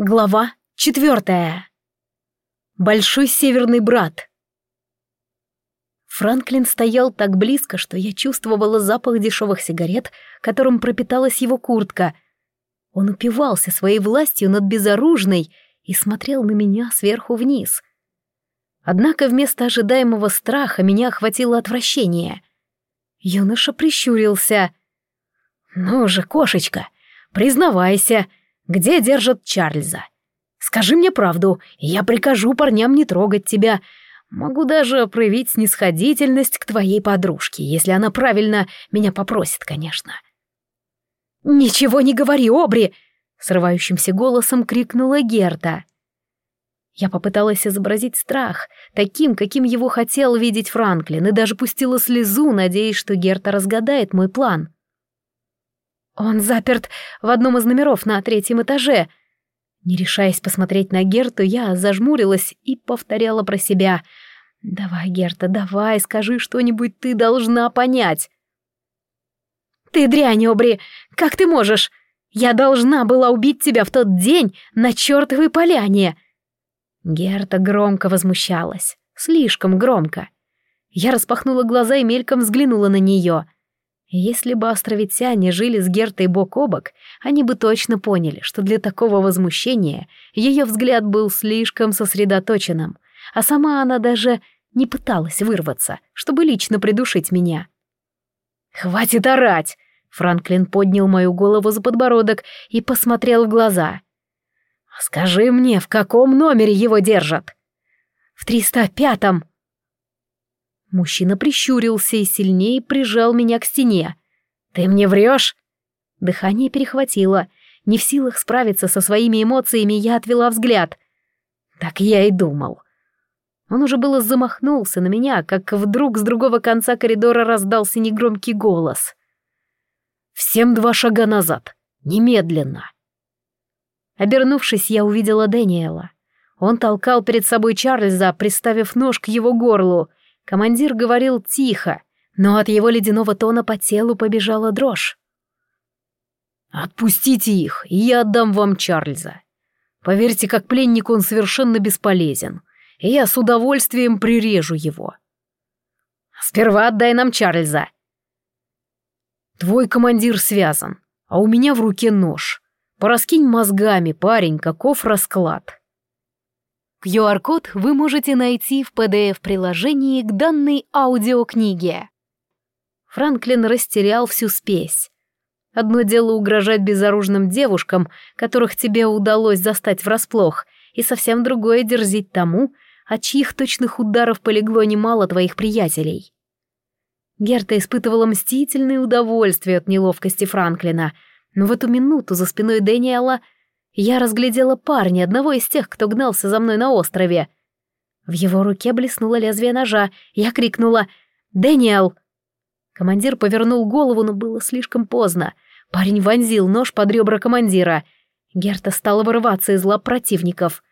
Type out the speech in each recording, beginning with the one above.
Глава четвертая. Большой северный брат. Франклин стоял так близко, что я чувствовала запах дешевых сигарет, которым пропиталась его куртка. Он упивался своей властью над безоружной и смотрел на меня сверху вниз. Однако вместо ожидаемого страха меня охватило отвращение. Юноша прищурился. «Ну же, кошечка, признавайся, — где держат Чарльза? Скажи мне правду, я прикажу парням не трогать тебя. Могу даже проявить снисходительность к твоей подружке, если она правильно меня попросит, конечно». «Ничего не говори, Обри!» — срывающимся голосом крикнула Герта. Я попыталась изобразить страх, таким, каким его хотел видеть Франклин, и даже пустила слезу, надеясь, что Герта разгадает мой план. Он заперт в одном из номеров на третьем этаже. Не решаясь посмотреть на Герту, я зажмурилась и повторяла про себя. «Давай, Герта, давай, скажи что-нибудь, ты должна понять». «Ты дрянь, Обри! Как ты можешь? Я должна была убить тебя в тот день на чертовой поляне!» Герта громко возмущалась. Слишком громко. Я распахнула глаза и мельком взглянула на нее — если бы островитяне жили с Гертой бок о бок, они бы точно поняли, что для такого возмущения ее взгляд был слишком сосредоточенным, а сама она даже не пыталась вырваться, чтобы лично придушить меня. «Хватит орать!» Франклин поднял мою голову за подбородок и посмотрел в глаза. «Скажи мне, в каком номере его держат?» «В триста пятом», Мужчина прищурился и сильнее прижал меня к стене. «Ты мне врешь?» Дыхание перехватило. Не в силах справиться со своими эмоциями, я отвела взгляд. Так я и думал. Он уже было замахнулся на меня, как вдруг с другого конца коридора раздался негромкий голос. «Всем два шага назад. Немедленно!» Обернувшись, я увидела Дэниела. Он толкал перед собой Чарльза, приставив нож к его горлу, Командир говорил тихо, но от его ледяного тона по телу побежала дрожь. «Отпустите их, и я отдам вам Чарльза. Поверьте, как пленник он совершенно бесполезен, и я с удовольствием прирежу его. Сперва отдай нам Чарльза». «Твой командир связан, а у меня в руке нож. Пораскинь мозгами, парень, каков расклад». QR-код вы можете найти в PDF-приложении к данной аудиокниге. Франклин растерял всю спесь. Одно дело угрожать безоружным девушкам, которых тебе удалось застать врасплох, и совсем другое дерзить тому, от чьих точных ударов полегло немало твоих приятелей. Герта испытывала мстительное удовольствие от неловкости Франклина, но в эту минуту за спиной Дэниела — я разглядела парня, одного из тех, кто гнался за мной на острове. В его руке блеснуло лезвие ножа. Я крикнула «Дэниел!». Командир повернул голову, но было слишком поздно. Парень вонзил нож под ребра командира. Герта стала вырываться из лап противников.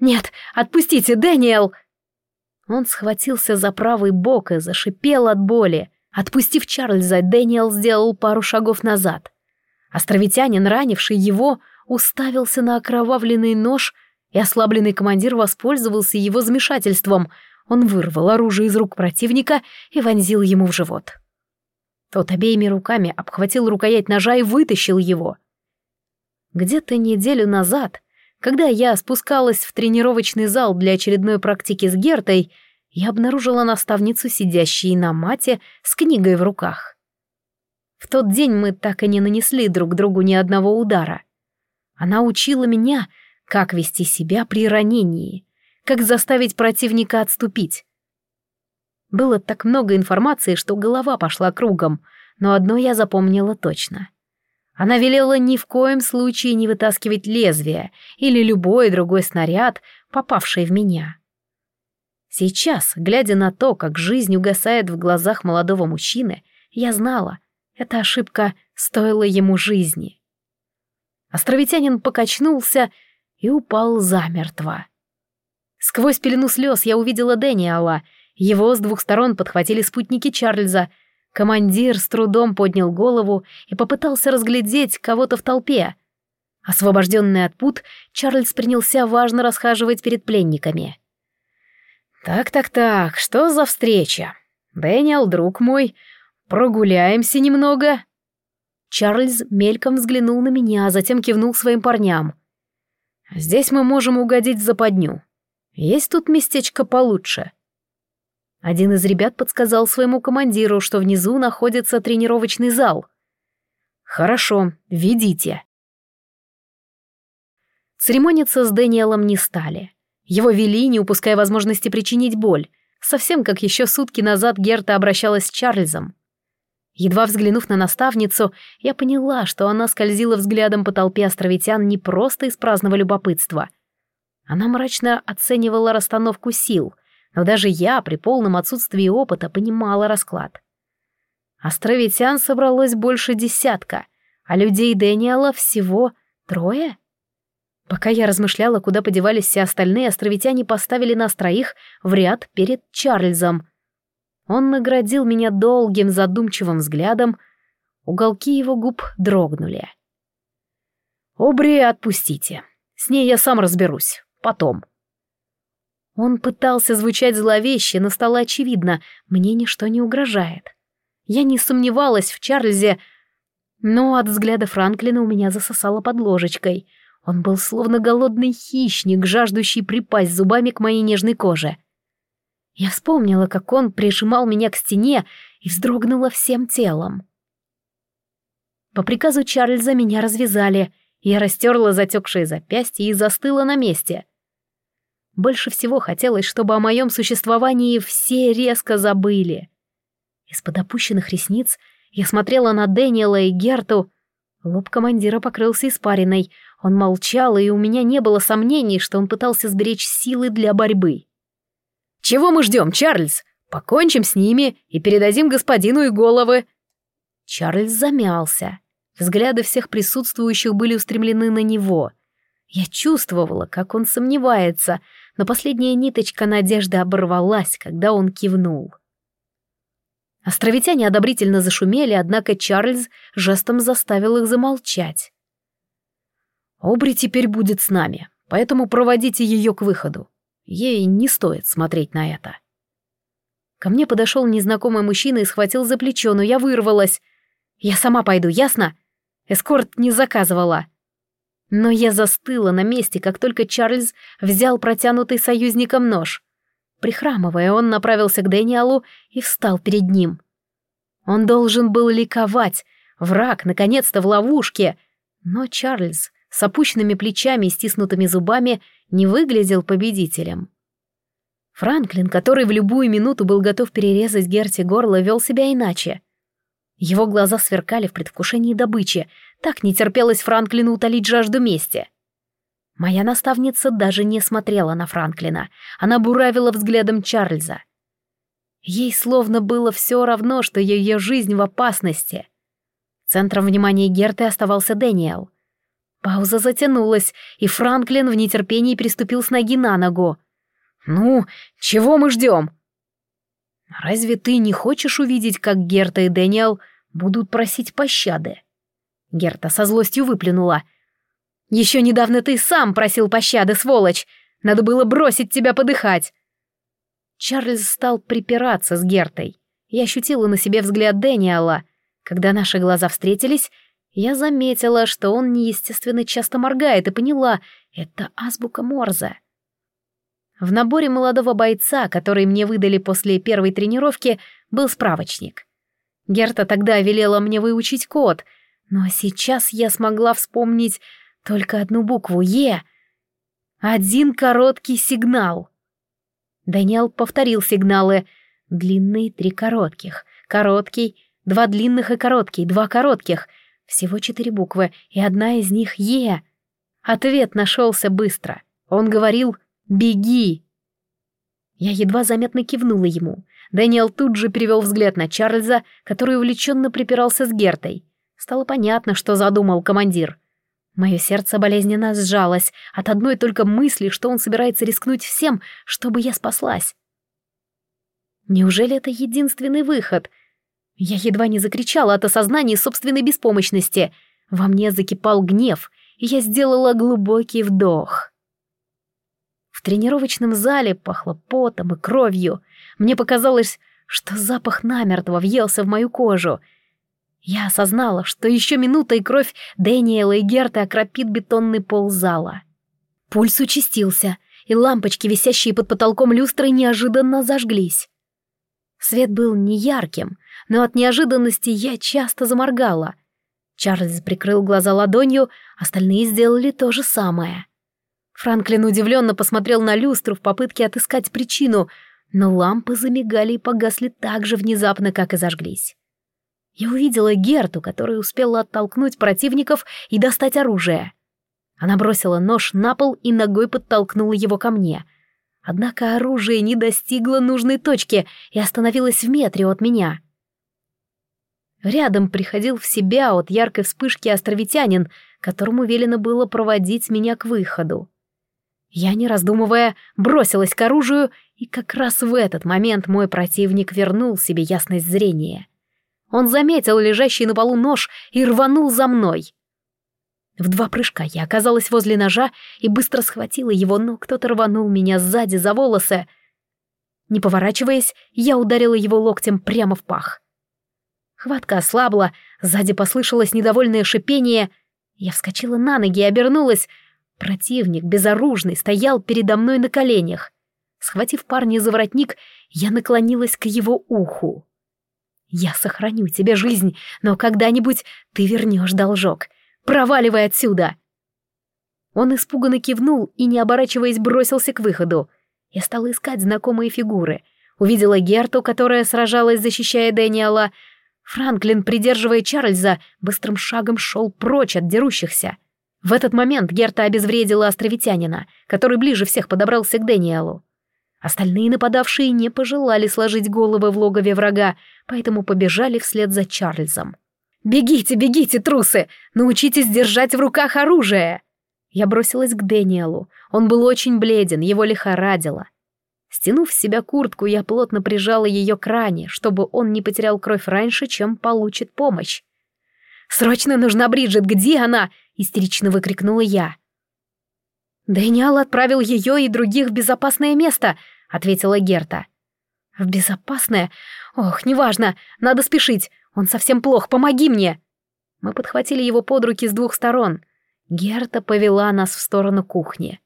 «Нет, отпустите, Дэниел!» Он схватился за правый бок и зашипел от боли. Отпустив Чарльза, Дэниел сделал пару шагов назад. Островитянин, ранивший его, уставился на окровавленный нож, и ослабленный командир воспользовался его замешательством. Он вырвал оружие из рук противника и вонзил ему в живот. Тот обеими руками обхватил рукоять ножа и вытащил его. Где-то неделю назад, когда я спускалась в тренировочный зал для очередной практики с Гертой, я обнаружила наставницу, сидящей на мате с книгой в руках. В тот день мы так и не нанесли друг другу ни одного удара. Она учила меня, как вести себя при ранении, как заставить противника отступить. Было так много информации, что голова пошла кругом, но одно я запомнила точно. Она велела ни в коем случае не вытаскивать лезвие или любой другой снаряд, попавший в меня. Сейчас, глядя на то, как жизнь угасает в глазах молодого мужчины, я знала, эта ошибка стоила ему жизни. Островитянин покачнулся и упал замертво. Сквозь пелену слез я увидела Дэниела. Его с двух сторон подхватили спутники Чарльза. Командир с трудом поднял голову и попытался разглядеть кого-то в толпе. Освобожденный от пут, Чарльз принялся важно расхаживать перед пленниками. «Так-так-так, что за встреча? Дэниел, друг мой, прогуляемся немного?» Чарльз мельком взглянул на меня, а затем кивнул своим парням. «Здесь мы можем угодить в западню. Есть тут местечко получше». Один из ребят подсказал своему командиру, что внизу находится тренировочный зал. «Хорошо, ведите». Церемониться с Дэниелом не стали. Его вели, не упуская возможности причинить боль, совсем как еще сутки назад Герта обращалась с Чарльзом. Едва взглянув на наставницу, я поняла, что она скользила взглядом по толпе островитян не просто из праздного любопытства. Она мрачно оценивала расстановку сил, но даже я при полном отсутствии опыта понимала расклад. Островитян собралось больше десятка, а людей Дэниела всего трое — Пока я размышляла, куда подевались все остальные, островитяне поставили нас троих в ряд перед Чарльзом. Он наградил меня долгим задумчивым взглядом, уголки его губ дрогнули. «Обри отпустите. С ней я сам разберусь. Потом». Он пытался звучать зловеще, но стало очевидно, мне ничто не угрожает. Я не сомневалась в Чарльзе, но от взгляда Франклина у меня засосало под ложечкой — он был словно голодный хищник, жаждущий припасть зубами к моей нежной коже. Я вспомнила, как он прижимал меня к стене и вздрогнула всем телом. По приказу Чарльза меня развязали, я растерла затекшие запястья и застыла на месте. Больше всего хотелось, чтобы о моем существовании все резко забыли. Из-под опущенных ресниц я смотрела на Дэниела и Герту. Лоб командира покрылся испариной, он молчал, и у меня не было сомнений, что он пытался сберечь силы для борьбы. «Чего мы ждем, Чарльз? Покончим с ними и передадим господину и головы». Чарльз замялся. Взгляды всех присутствующих были устремлены на него. Я чувствовала, как он сомневается, но последняя ниточка надежды оборвалась, когда он кивнул. Островитяне одобрительно зашумели, однако Чарльз жестом заставил их замолчать. Обри теперь будет с нами, поэтому проводите ее к выходу. Ей не стоит смотреть на это. Ко мне подошел незнакомый мужчина и схватил за плечо, но я вырвалась. Я сама пойду, ясно? Эскорт не заказывала. Но я застыла на месте, как только Чарльз взял протянутый союзником нож. Прихрамывая, он направился к Дэниалу и встал перед ним. Он должен был ликовать. Враг, наконец-то, в ловушке. Но Чарльз с опущенными плечами и стиснутыми зубами не выглядел победителем. Франклин, который в любую минуту был готов перерезать Герти горло, вел себя иначе. Его глаза сверкали в предвкушении добычи, так не терпелось Франклину утолить жажду мести. Моя наставница даже не смотрела на Франклина, она буравила взглядом Чарльза. Ей словно было все равно, что ее жизнь в опасности. Центром внимания Герты оставался Дэниел — Пауза затянулась, и Франклин в нетерпении приступил с ноги на ногу. «Ну, чего мы ждем?» «Разве ты не хочешь увидеть, как Герта и Дэниел будут просить пощады?» Герта со злостью выплюнула. «Еще недавно ты сам просил пощады, сволочь! Надо было бросить тебя подыхать!» Чарльз стал припираться с Гертой. Я ощутила на себе взгляд Дэниела. Когда наши глаза встретились, я заметила, что он неестественно часто моргает, и поняла — это азбука Морзе. В наборе молодого бойца, который мне выдали после первой тренировки, был справочник. Герта тогда велела мне выучить код, но сейчас я смогла вспомнить только одну букву «Е». Один короткий сигнал. Даниэл повторил сигналы. Длинный — три коротких. Короткий — два длинных и короткий, два коротких — всего четыре буквы, и одна из них «Е». Ответ нашелся быстро. Он говорил «Беги». Я едва заметно кивнула ему. Дэниел тут же перевел взгляд на Чарльза, который увлеченно припирался с Гертой. Стало понятно, что задумал командир. Мое сердце болезненно сжалось от одной только мысли, что он собирается рискнуть всем, чтобы я спаслась. Неужели это единственный выход — я едва не закричала от осознания собственной беспомощности. Во мне закипал гнев, и я сделала глубокий вдох. В тренировочном зале пахло потом и кровью. Мне показалось, что запах намертво въелся в мою кожу. Я осознала, что еще минута и кровь Дэниела и Герта окропит бетонный пол зала. Пульс участился, и лампочки, висящие под потолком люстры, неожиданно зажглись. Свет был неярким, но от неожиданности я часто заморгала. Чарльз прикрыл глаза ладонью, остальные сделали то же самое. Франклин удивленно посмотрел на люстру в попытке отыскать причину, но лампы замигали и погасли так же внезапно, как и зажглись. Я увидела Герту, которая успела оттолкнуть противников и достать оружие. Она бросила нож на пол и ногой подтолкнула его ко мне. Однако оружие не достигло нужной точки и остановилось в метре от меня. Рядом приходил в себя от яркой вспышки островитянин, которому велено было проводить меня к выходу. Я, не раздумывая, бросилась к оружию, и как раз в этот момент мой противник вернул себе ясность зрения. Он заметил лежащий на полу нож и рванул за мной. В два прыжка я оказалась возле ножа и быстро схватила его, но кто-то рванул меня сзади за волосы. Не поворачиваясь, я ударила его локтем прямо в пах. Хватка ослабла, сзади послышалось недовольное шипение. Я вскочила на ноги и обернулась. Противник, безоружный, стоял передо мной на коленях. Схватив парня за воротник, я наклонилась к его уху. «Я сохраню тебе жизнь, но когда-нибудь ты вернешь должок. Проваливай отсюда!» Он испуганно кивнул и, не оборачиваясь, бросился к выходу. Я стала искать знакомые фигуры. Увидела Герту, которая сражалась, защищая Дэниела. Франклин, придерживая Чарльза, быстрым шагом шел прочь от дерущихся. В этот момент Герта обезвредила островитянина, который ближе всех подобрался к Дэниелу. Остальные нападавшие не пожелали сложить головы в логове врага, поэтому побежали вслед за Чарльзом. «Бегите, бегите, трусы! Научитесь держать в руках оружие!» Я бросилась к Дэниелу. Он был очень бледен, его лихорадило. Стянув с себя куртку, я плотно прижала ее к ране, чтобы он не потерял кровь раньше, чем получит помощь. «Срочно нужна Бриджит! Где она?» — истерично выкрикнула я. «Дэниел отправил ее и других в безопасное место», — ответила Герта. «В безопасное? Ох, неважно, надо спешить. Он совсем плох, помоги мне!» Мы подхватили его под руки с двух сторон. Герта повела нас в сторону кухни.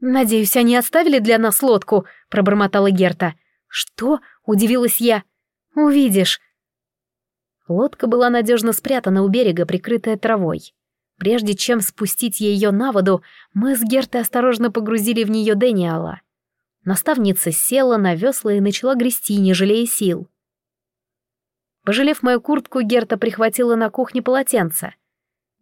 «Надеюсь, они оставили для нас лодку», — пробормотала Герта. «Что?» — удивилась я. «Увидишь». Лодка была надежно спрятана у берега, прикрытая травой. Прежде чем спустить ее на воду, мы с Гертой осторожно погрузили в нее Дэниала. Наставница села на весла и начала грести, не жалея сил. Пожалев мою куртку, Герта прихватила на кухне полотенце.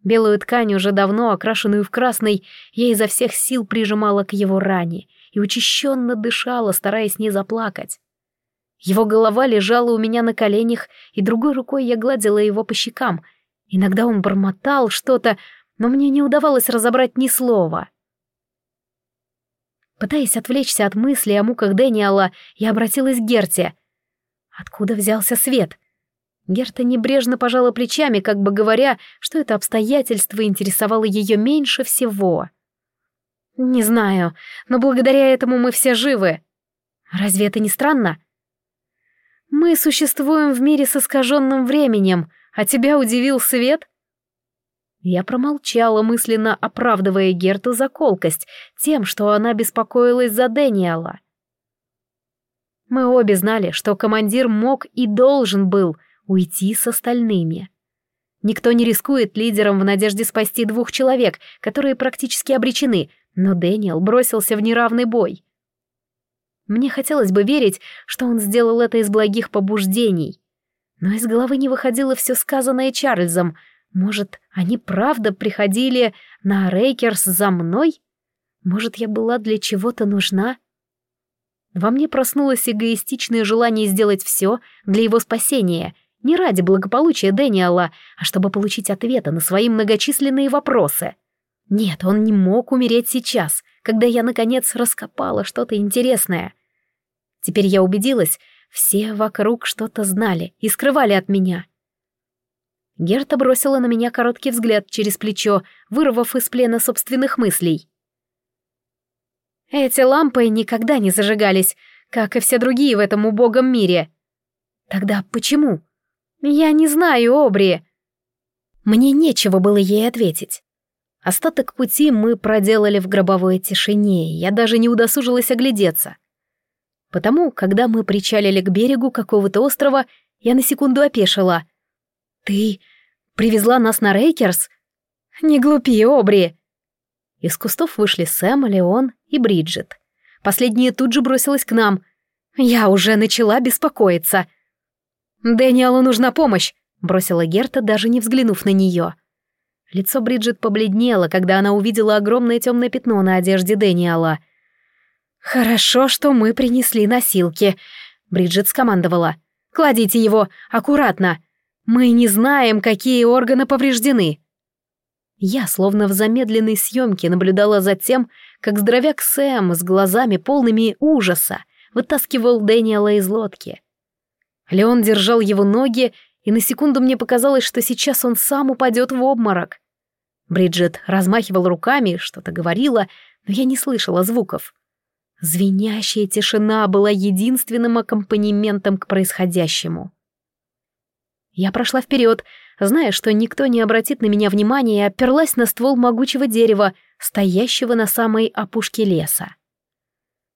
Белую ткань, уже давно окрашенную в красный, я изо всех сил прижимала к его ране и учащенно дышала, стараясь не заплакать. Его голова лежала у меня на коленях, и другой рукой я гладила его по щекам. Иногда он бормотал что-то, но мне не удавалось разобрать ни слова. Пытаясь отвлечься от мысли о муках Дэниела, я обратилась к Герте. Откуда взялся свет? Герта небрежно пожала плечами, как бы говоря, что это обстоятельство интересовало ее меньше всего. «Не знаю, но благодаря этому мы все живы. Разве это не странно?» «Мы существуем в мире с искаженным временем, а тебя удивил свет?» Я промолчала, мысленно оправдывая Герту за колкость, тем, что она беспокоилась за Дэниела. Мы обе знали, что командир мог и должен был уйти с остальными. Никто не рискует лидером в надежде спасти двух человек, которые практически обречены, но Дэниел бросился в неравный бой. Мне хотелось бы верить, что он сделал это из благих побуждений. Но из головы не выходило все сказанное Чарльзом. Может, они правда приходили на Рейкерс за мной? Может, я была для чего-то нужна? Во мне проснулось эгоистичное желание сделать все для его спасения — не ради благополучия Дэниела, а чтобы получить ответы на свои многочисленные вопросы. Нет, он не мог умереть сейчас, когда я, наконец, раскопала что-то интересное. Теперь я убедилась, все вокруг что-то знали и скрывали от меня. Герта бросила на меня короткий взгляд через плечо, вырвав из плена собственных мыслей. Эти лампы никогда не зажигались, как и все другие в этом убогом мире. Тогда почему? Я не знаю, Обри. Мне нечего было ей ответить. Остаток пути мы проделали в гробовой тишине, я даже не удосужилась оглядеться. Потому, когда мы причалили к берегу какого-то острова, я на секунду опешила. «Ты привезла нас на Рейкерс?» «Не глупи, Обри!» Из кустов вышли Сэм, Леон и Бриджит. Последняя тут же бросилась к нам. Я уже начала беспокоиться. «Дэниелу нужна помощь», — бросила Герта, даже не взглянув на нее. Лицо Бриджит побледнело, когда она увидела огромное темное пятно на одежде Дэниела. «Хорошо, что мы принесли носилки», — Бриджит скомандовала. «Кладите его аккуратно. Мы не знаем, какие органы повреждены». Я, словно в замедленной съемке, наблюдала за тем, как здоровяк Сэм с глазами полными ужаса вытаскивал Дэниела из лодки. Леон держал его ноги, и на секунду мне показалось, что сейчас он сам упадет в обморок. Бриджит размахивал руками, что-то говорила, но я не слышала звуков. Звенящая тишина была единственным аккомпанементом к происходящему. Я прошла вперед, зная, что никто не обратит на меня внимания, и оперлась на ствол могучего дерева, стоящего на самой опушке леса.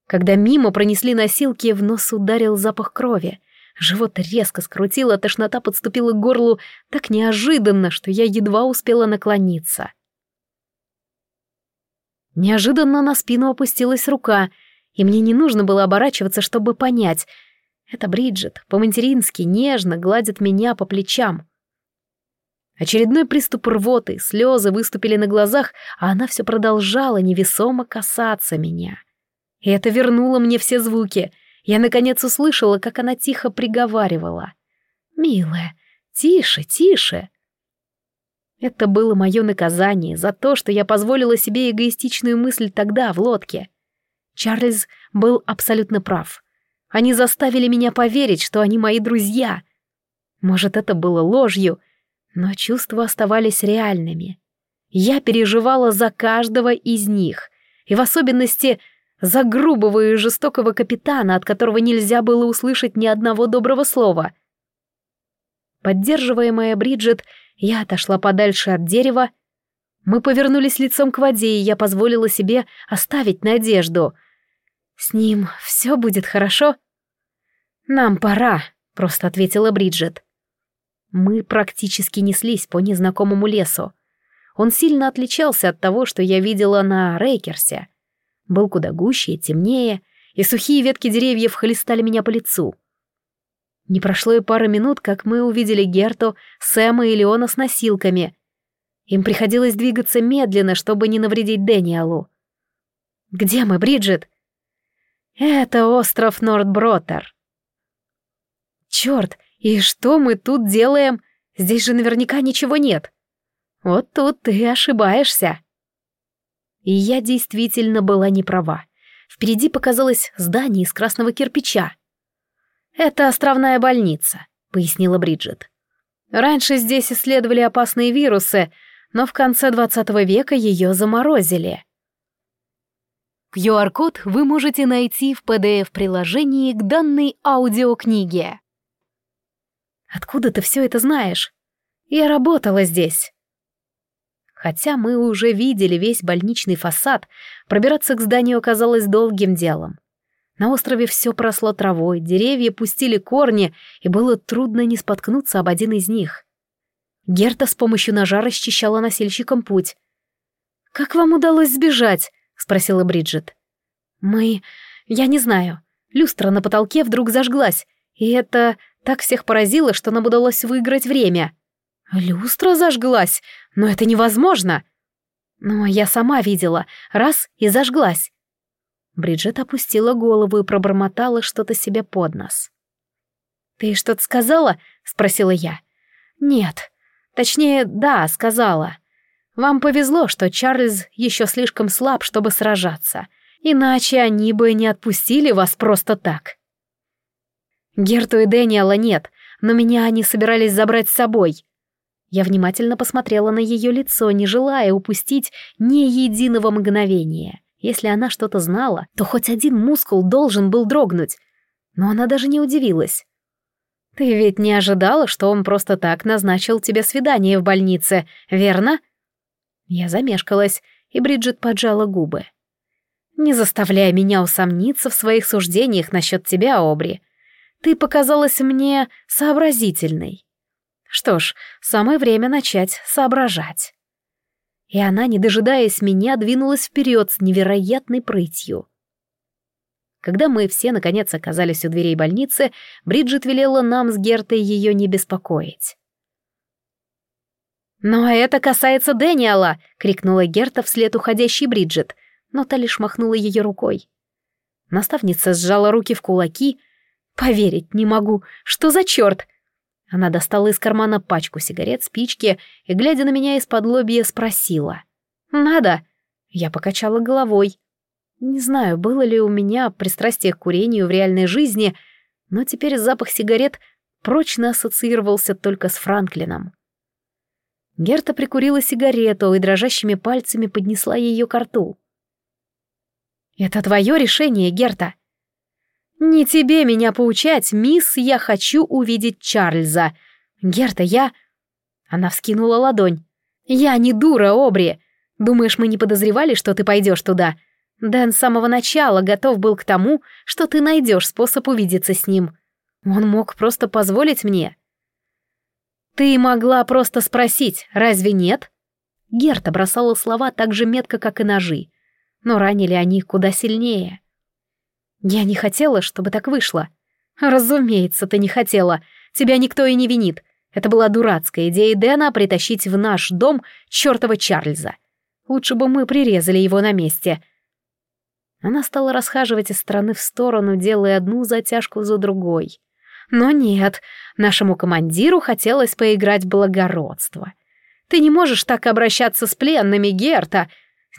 Когда мимо пронесли носилки, в нос ударил запах крови. Живот резко скрутило, тошнота подступила к горлу так неожиданно, что я едва успела наклониться. Неожиданно на спину опустилась рука, и мне не нужно было оборачиваться, чтобы понять — это Бриджит, по-матерински, нежно гладит меня по плечам. Очередной приступ рвоты, слезы выступили на глазах, а она все продолжала невесомо касаться меня. И это вернуло мне все звуки. Я, наконец, услышала, как она тихо приговаривала. «Милая, тише, тише!» Это было мое наказание за то, что я позволила себе эгоистичную мысль тогда, в лодке. Чарльз был абсолютно прав. Они заставили меня поверить, что они мои друзья. Может, это было ложью, но чувства оставались реальными. Я переживала за каждого из них, и в особенности за грубого и жестокого капитана, от которого нельзя было услышать ни одного доброго слова. Поддерживаемая Бриджит, я отошла подальше от дерева. Мы повернулись лицом к воде, и я позволила себе оставить надежду — «С ним все будет хорошо?» «Нам пора», — просто ответила Бриджит. Мы практически неслись по незнакомому лесу. Он сильно отличался от того, что я видела на Рейкерсе. Был куда гуще и темнее, и сухие ветки деревьев хлестали меня по лицу. Не прошло и пары минут, как мы увидели Герту, Сэма и Леона с носилками. Им приходилось двигаться медленно, чтобы не навредить Дэниелу. «Где мы, Бриджит?» Это остров Нордбротер. Черт, и что мы тут делаем? Здесь же наверняка ничего нет. Вот тут ты ошибаешься. И я действительно была не права. Впереди показалось здание из красного кирпича. «Это островная больница», — пояснила Бриджит. «Раньше здесь исследовали опасные вирусы, но в конце 20 века ее заморозили. QR-код вы можете найти в PDF-приложении к данной аудиокниге. Откуда ты все это знаешь? Я работала здесь. Хотя мы уже видели весь больничный фасад, пробираться к зданию оказалось долгим делом. На острове все просло травой, деревья пустили корни, и было трудно не споткнуться об один из них. Герта с помощью ножа расчищала носильщикам путь. «Как вам удалось сбежать?» спросила Бриджит. Мы... я не знаю. Люстра на потолке вдруг зажглась, и это так всех поразило, что нам удалось выиграть время. Люстра зажглась? Но это невозможно. Но я сама видела. Раз — и зажглась. Бриджит опустила голову и пробормотала что-то себе под нос. «Ты что-то сказала?» — спросила я. «Нет. Точнее, да, сказала. Вам повезло, что Чарльз еще слишком слаб, чтобы сражаться, иначе они бы не отпустили вас просто так. Герту и Дэниела нет, но меня они собирались забрать с собой. Я внимательно посмотрела на ее лицо, не желая упустить ни единого мгновения. Если она что-то знала, то хоть один мускул должен был дрогнуть. Но она даже не удивилась. «Ты ведь не ожидала, что он просто так назначил тебе свидание в больнице, верно?» Я замешкалась, и Бриджит поджала губы. «Не заставляй меня усомниться в своих суждениях насчет тебя, Обри. Ты показалась мне сообразительной. Что ж, самое время начать соображать». И она, не дожидаясь меня, двинулась вперед с невероятной прытью. Когда мы все, наконец, оказались у дверей больницы, Бриджит велела нам с Гертой ее не беспокоить. «Но это касается Дэниела!» — крикнула Герта вслед уходящей Бриджит, но та лишь махнула ее рукой. Наставница сжала руки в кулаки. «Поверить не могу! Что за черт?» Она достала из кармана пачку сигарет, спички и, глядя на меня из-под лобья, спросила. «Надо?» Я покачала головой. Не знаю, было ли у меня пристрастие к курению в реальной жизни, но теперь запах сигарет прочно ассоциировался только с Франклином. Герта прикурила сигарету и дрожащими пальцами поднесла ее к рту. «Это твое решение, Герта?» «Не тебе меня поучать, мисс, я хочу увидеть Чарльза. Герта, я...» Она вскинула ладонь. «Я не дура, Обри. Думаешь, мы не подозревали, что ты пойдешь туда? Дэн с самого начала готов был к тому, что ты найдешь способ увидеться с ним. Он мог просто позволить мне. Ты могла просто спросить, разве нет? Герта бросала слова так же метко, как и ножи, но ранили они куда сильнее. Я не хотела, чтобы так вышло. Разумеется, ты не хотела. Тебя никто и не винит. Это была дурацкая идея Дэна притащить в наш дом чертова Чарльза. Лучше бы мы прирезали его на месте. Она стала расхаживать из стороны в сторону, делая одну затяжку за другой. Но нет, нашему командиру хотелось поиграть в благородство. Ты не можешь так обращаться с пленными, Герта.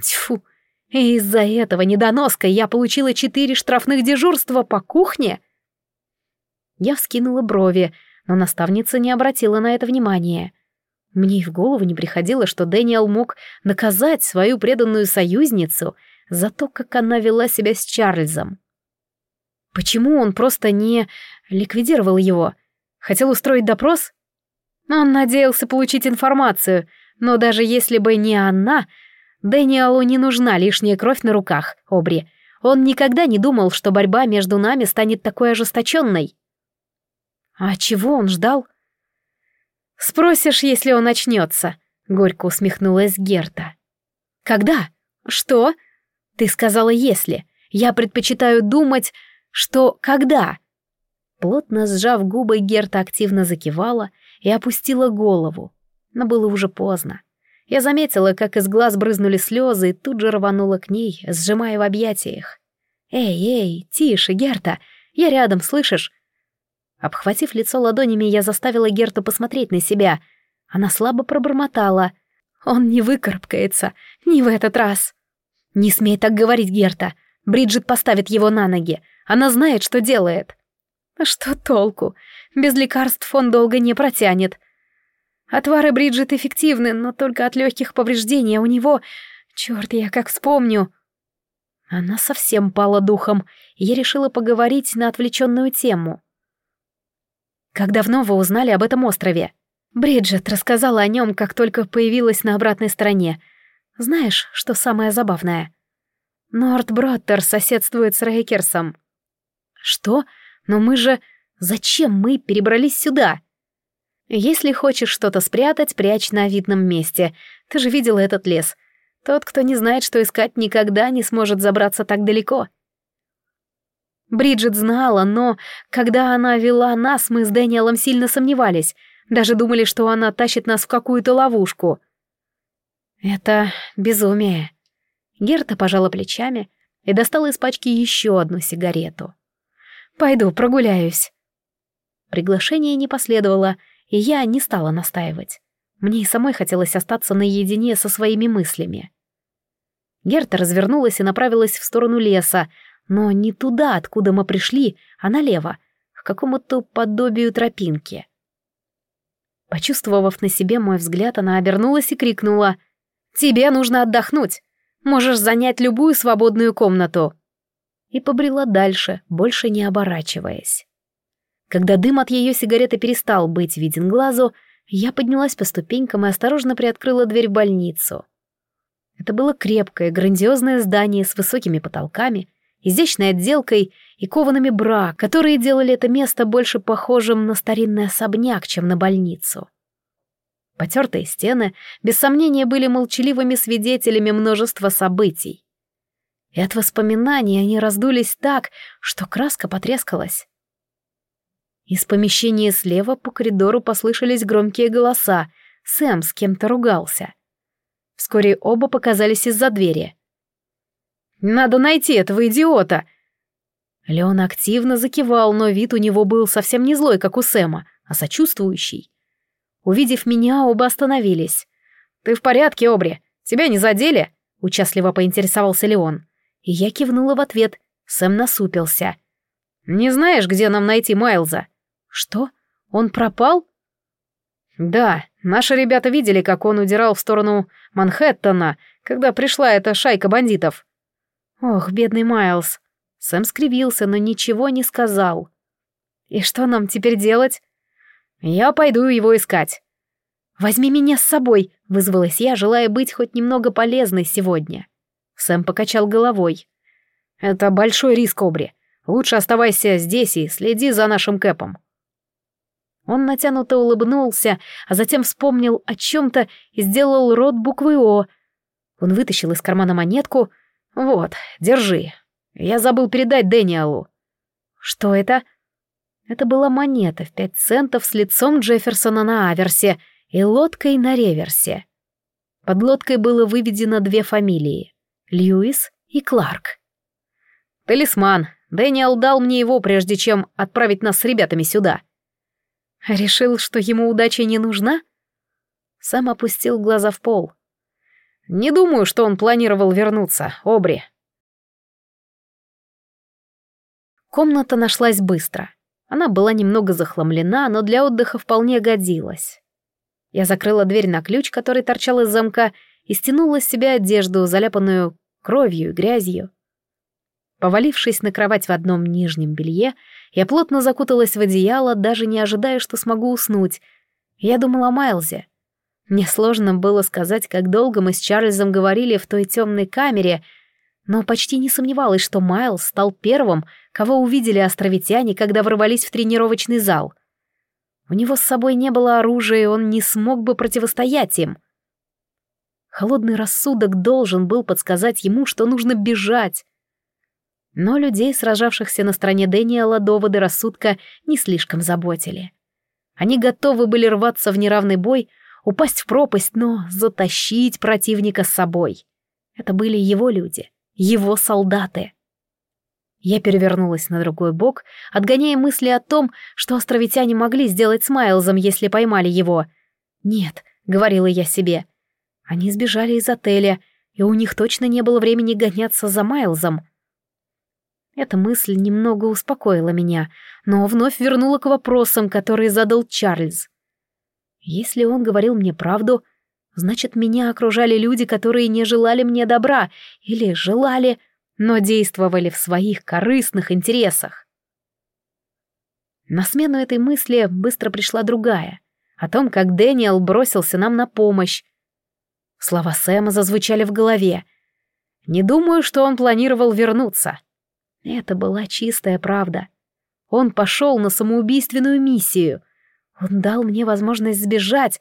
Тьфу. И из-за этого недоноска я получила четыре штрафных дежурства по кухне. Я вскинула брови, но наставница не обратила на это внимания. Мне и в голову не приходило, что Дэниел мог наказать свою преданную союзницу за то, как она вела себя с Чарльзом. Почему он просто не ликвидировал его? Хотел устроить допрос? Он надеялся получить информацию, но даже если бы не она, Дэниелу не нужна лишняя кровь на руках, Обри. Он никогда не думал, что борьба между нами станет такой ожесточенной. А чего он ждал? Спросишь, если он очнется, горько усмехнулась Герта. Когда? Что? Ты сказала «если». Я предпочитаю думать, что когда. Плотно сжав губы, Герта активно закивала и опустила голову. Но было уже поздно. Я заметила, как из глаз брызнули слезы, и тут же рванула к ней, сжимая в объятиях. «Эй, эй, тише, Герта! Я рядом, слышишь?» Обхватив лицо ладонями, я заставила Герту посмотреть на себя. Она слабо пробормотала. «Он не выкарабкается, не в этот раз!» «Не смей так говорить, Герта. Бриджит поставит его на ноги. Она знает, что делает». «Что толку? Без лекарств он долго не протянет. Отвары Бриджит эффективны, но только от легких повреждений, а у него... Черт, я как вспомню...» Она совсем пала духом, и я решила поговорить на отвлеченную тему. «Как давно вы узнали об этом острове?» Бриджит рассказала о нем, как только появилась на обратной стороне — знаешь, что самое забавное? Норт Броттер соседствует с Рейкерсом. Что? Но мы же... Зачем мы перебрались сюда? Если хочешь что-то спрятать, прячь на видном месте. Ты же видела этот лес. Тот, кто не знает, что искать, никогда не сможет забраться так далеко. Бриджит знала, но когда она вела нас, мы с Дэниелом сильно сомневались. Даже думали, что она тащит нас в какую-то ловушку. «Это безумие». Герта пожала плечами и достала из пачки еще одну сигарету. «Пойду прогуляюсь». Приглашение не последовало, и я не стала настаивать. Мне и самой хотелось остаться наедине со своими мыслями. Герта развернулась и направилась в сторону леса, но не туда, откуда мы пришли, а налево, к какому-то подобию тропинки. Почувствовав на себе мой взгляд, она обернулась и крикнула. «Тебе нужно отдохнуть. Можешь занять любую свободную комнату». И побрела дальше, больше не оборачиваясь. Когда дым от ее сигареты перестал быть виден глазу, я поднялась по ступенькам и осторожно приоткрыла дверь в больницу. Это было крепкое, грандиозное здание с высокими потолками, изящной отделкой и коваными бра, которые делали это место больше похожим на старинный особняк, чем на больницу. Потертые стены, без сомнения, были молчаливыми свидетелями множества событий. И от воспоминаний они раздулись так, что краска потрескалась. Из помещения слева по коридору послышались громкие голоса. Сэм с кем-то ругался. Вскоре оба показались из-за двери. «Надо найти этого идиота!» Леон активно закивал, но вид у него был совсем не злой, как у Сэма, а сочувствующий. Увидев меня, оба остановились. «Ты в порядке, Обри? Тебя не задели?» — участливо поинтересовался Леон. И я кивнула в ответ. Сэм насупился. «Не знаешь, где нам найти Майлза?» «Что? Он пропал?» «Да, наши ребята видели, как он удирал в сторону Манхэттена, когда пришла эта шайка бандитов». «Ох, бедный Майлз!» Сэм скривился, но ничего не сказал. «И что нам теперь делать?» «Я пойду его искать». «Возьми меня с собой», — вызвалась я, желая быть хоть немного полезной сегодня. Сэм покачал головой. «Это большой риск, Обри. Лучше оставайся здесь и следи за нашим Кэпом. Он натянуто улыбнулся, а затем вспомнил о чем-то и сделал рот буквы «О». Он вытащил из кармана монетку. «Вот, держи. Я забыл передать Дэниелу». «Что это?» Это была монета в пять центов с лицом Джефферсона на аверсе и лодкой на реверсе. Под лодкой было выведено две фамилии — Льюис и Кларк. «Талисман. Дэниел дал мне его, прежде чем отправить нас с ребятами сюда», Решил, что ему удача не нужна? Сам опустил глаза в пол. Не думаю, что он планировал вернуться, Обри. Комната нашлась быстро. Она была немного захламлена, но для отдыха вполне годилась. Я закрыла дверь на ключ, который торчал из замка, и стянула с себя одежду, заляпанную кровью и грязью. Повалившись на кровать в одном нижнем белье, я плотно закуталась в одеяло, даже не ожидая, что смогу уснуть. Я думала о Майлзе. Мне сложно было сказать, как долго мы с Чарльзом говорили в той темной камере, но почти не сомневалась, что Майлз стал первым, кого увидели островитяне, когда ворвались в тренировочный зал. У него с собой не было оружия, и он не смог бы противостоять им. Холодный рассудок должен был подсказать ему, что нужно бежать. Но людей, сражавшихся на стороне Дэниела, доводы рассудка не слишком заботили. Они готовы были рваться в неравный бой, упасть в пропасть, но затащить противника с собой. Это были его люди, его солдаты. Я перевернулась на другой бок, отгоняя мысли о том, что островитяне могли сделать с Майлзом, если поймали его. «Нет», — говорила я себе, — «они сбежали из отеля, и у них точно не было времени гоняться за Майлзом». Эта мысль немного успокоила меня, но вновь вернула к вопросам, которые задал Чарльз. Если он говорил мне правду, значит, меня окружали люди, которые не желали мне добра или желали, но действовали в своих корыстных интересах. На смену этой мысли быстро пришла другая, о том, как Дэниел бросился нам на помощь. Слова Сэма зазвучали в голове. Не думаю, что он планировал вернуться. Это была чистая правда. Он пошел на самоубийственную миссию. Он дал мне возможность сбежать,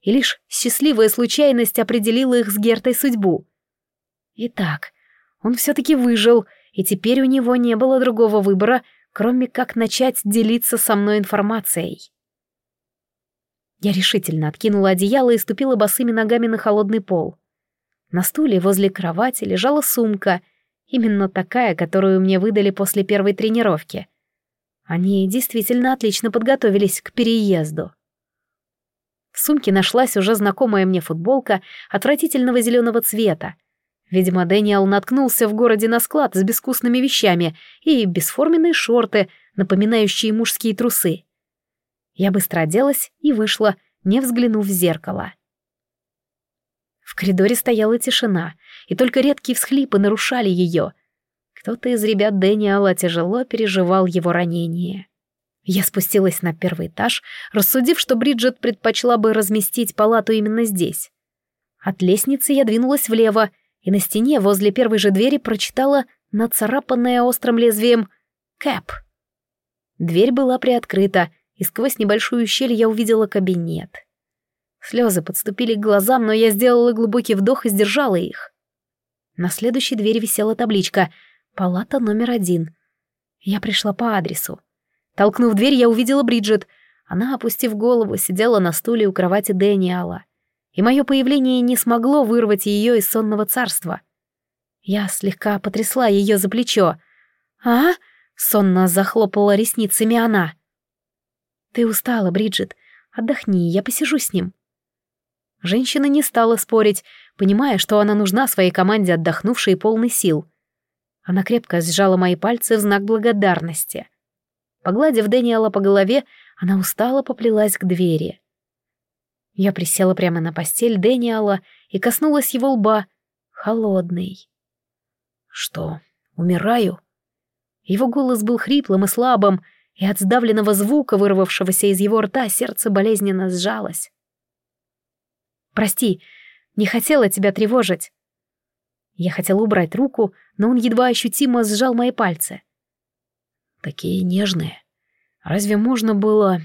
и лишь счастливая случайность определила их с Гертой судьбу. Итак, он все-таки выжил, и теперь у него не было другого выбора, кроме как начать делиться со мной информацией. Я решительно откинула одеяло и ступила босыми ногами на холодный пол. На стуле возле кровати лежала сумка — Именно такая, которую мне выдали после первой тренировки. Они действительно отлично подготовились к переезду. В сумке нашлась уже знакомая мне футболка отвратительного зеленого цвета. Видимо, Дэниел наткнулся в городе на склад с безвкусными вещами и бесформенные шорты, напоминающие мужские трусы. Я быстро оделась и вышла, не взглянув в зеркало. В коридоре стояла тишина, и только редкие всхлипы нарушали ее. Кто-то из ребят Дэниела тяжело переживал его ранение. Я спустилась на первый этаж, рассудив, что Бриджит предпочла бы разместить палату именно здесь. От лестницы я двинулась влево, и на стене возле первой же двери прочитала нацарапанное острым лезвием «Кэп». Дверь была приоткрыта, и сквозь небольшую щель я увидела кабинет. Слезы подступили к глазам, но я сделала глубокий вдох и сдержала их. На следующей двери висела табличка «Палата номер один». Я пришла по адресу. Толкнув дверь, я увидела Бриджит. Она, опустив голову, сидела на стуле у кровати Дэниала. И мое появление не смогло вырвать ее из сонного царства. Я слегка потрясла ее за плечо. «А?» — сонно захлопала ресницами она. «Ты устала, Бриджит. Отдохни, я посижу с ним». Женщина не стала спорить, понимая, что она нужна своей команде отдохнувшей и полной сил. Она крепко сжала мои пальцы в знак благодарности. Погладив Дэниела по голове, она устало поплелась к двери. Я присела прямо на постель Дэниела и коснулась его лба, холодный. «Что, умираю?» Его голос был хриплым и слабым, и от сдавленного звука, вырвавшегося из его рта, сердце болезненно сжалось. «Прости, не хотела тебя тревожить». Я хотела убрать руку, но он едва ощутимо сжал мои пальцы такие нежные. Разве можно было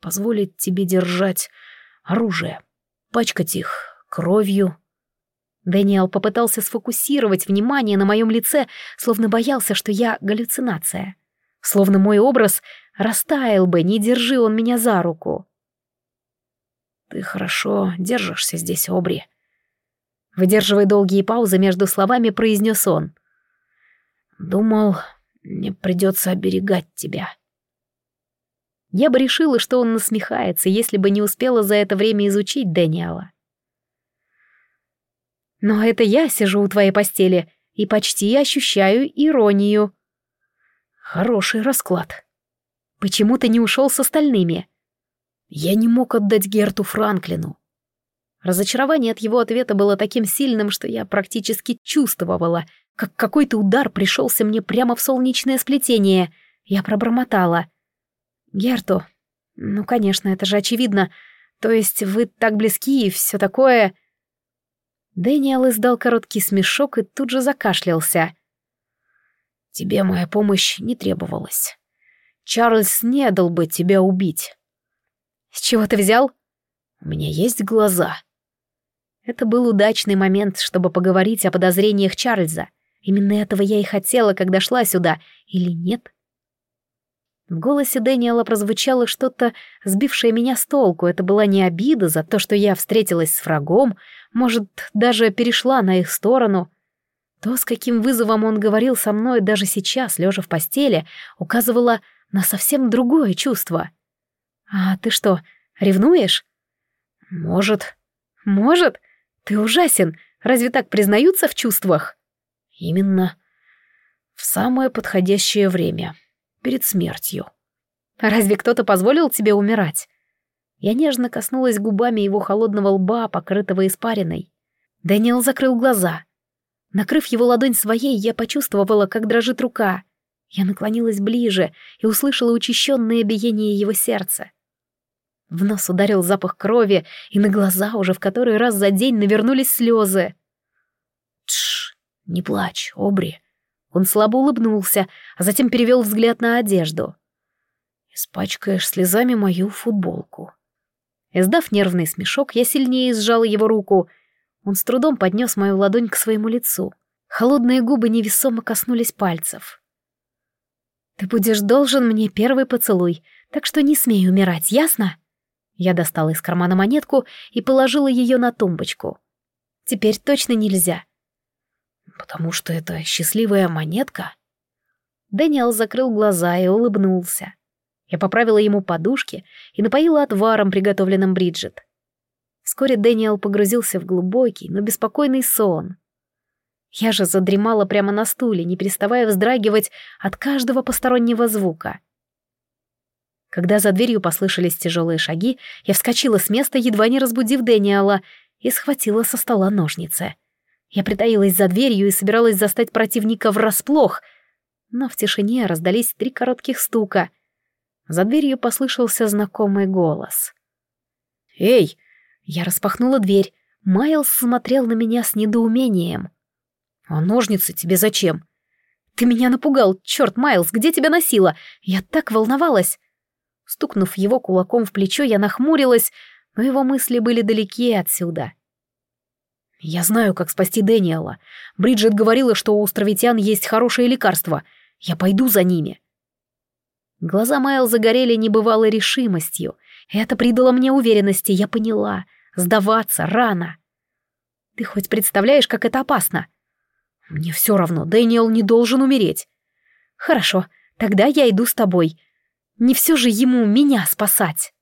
позволить тебе держать оружие, пачкать их кровью?» Дэниел попытался сфокусировать внимание на моем лице, словно боялся, что я галлюцинация. Словно мой образ растаял бы, не держи он меня за руку. «Ты хорошо держишься здесь, Обри», Выдерживая долгие паузы между словами, произнес он. «Думал, мне придется оберегать тебя. Я бы решила, что он насмехается, если бы не успела за это время изучить Дэниела. Но это я сижу у твоей постели и почти ощущаю иронию. Хороший расклад. Почему ты не ушел с остальными? Я не мог отдать Герту Франклину. Разочарование от его ответа было таким сильным, что я практически чувствовала, как какой-то удар пришелся мне прямо в солнечное сплетение. Я пробормотала. «Герту, ну, конечно, это же очевидно. То есть вы так близки и все такое...» Дэниел издал короткий смешок и тут же закашлялся. «Тебе моя помощь не требовалась. Чарльз не дал бы тебя убить». «С чего ты взял?» «У меня есть глаза». Это был удачный момент, чтобы поговорить о подозрениях Чарльза. Именно этого я и хотела, когда шла сюда, или нет? В голосе Дэниела прозвучало что-то, сбившее меня с толку. Это была не обида за то, что я встретилась с врагом, может, даже перешла на их сторону. То, с каким вызовом он говорил со мной даже сейчас, лежа в постели, указывало на совсем другое чувство. «А ты что, ревнуешь?» «Может». «Может? Ты ужасен. Разве так признаются в чувствах?» Именно в самое подходящее время, перед смертью. Разве кто-то позволил тебе умирать? Я нежно коснулась губами его холодного лба, покрытого испариной. Дэниел закрыл глаза. Накрыв его ладонь своей, я почувствовала, как дрожит рука. Я наклонилась ближе и услышала учащенное биение его сердца. В нос ударил запах крови, и на глаза уже в который раз за день навернулись слезы. Тш, «Не плачь, Обри». Он слабо улыбнулся, а затем перевел взгляд на одежду. «Испачкаешь слезами мою футболку». Издав нервный смешок, я сильнее сжала его руку. Он с трудом поднес мою ладонь к своему лицу. Холодные губы невесомо коснулись пальцев. «Ты будешь должен мне первый поцелуй, так что не смей умирать, ясно?» Я достала из кармана монетку и положила ее на тумбочку. «Теперь точно нельзя. Потому что это счастливая монетка? Дэниел закрыл глаза и улыбнулся. Я поправила ему подушки и напоила отваром, приготовленным Бриджит. Вскоре Дэниел погрузился в глубокий, но беспокойный сон. Я же задремала прямо на стуле, не переставая вздрагивать от каждого постороннего звука. Когда за дверью послышались тяжелые шаги, я вскочила с места, едва не разбудив Дэниела, и схватила со стола ножницы. Я притаилась за дверью и собиралась застать противника врасплох, но в тишине раздались три коротких стука. За дверью послышался знакомый голос. «Эй!» Я распахнула дверь. Майлз смотрел на меня с недоумением. «А ножницы тебе зачем?» «Ты меня напугал, черт, Майлз, где тебя носило? Я так волновалась!» Стукнув его кулаком в плечо, я нахмурилась, но его мысли были далеки отсюда. «Я знаю, как спасти Дэниела. Бриджит говорила, что у островитян есть хорошее лекарство. Я пойду за ними». Глаза Майл загорели небывалой решимостью. Это придало мне уверенности, я поняла. Сдаваться рано. «Ты хоть представляешь, как это опасно?» «Мне все равно, Дэниел не должен умереть». «Хорошо, тогда я иду с тобой. Не все же ему меня спасать».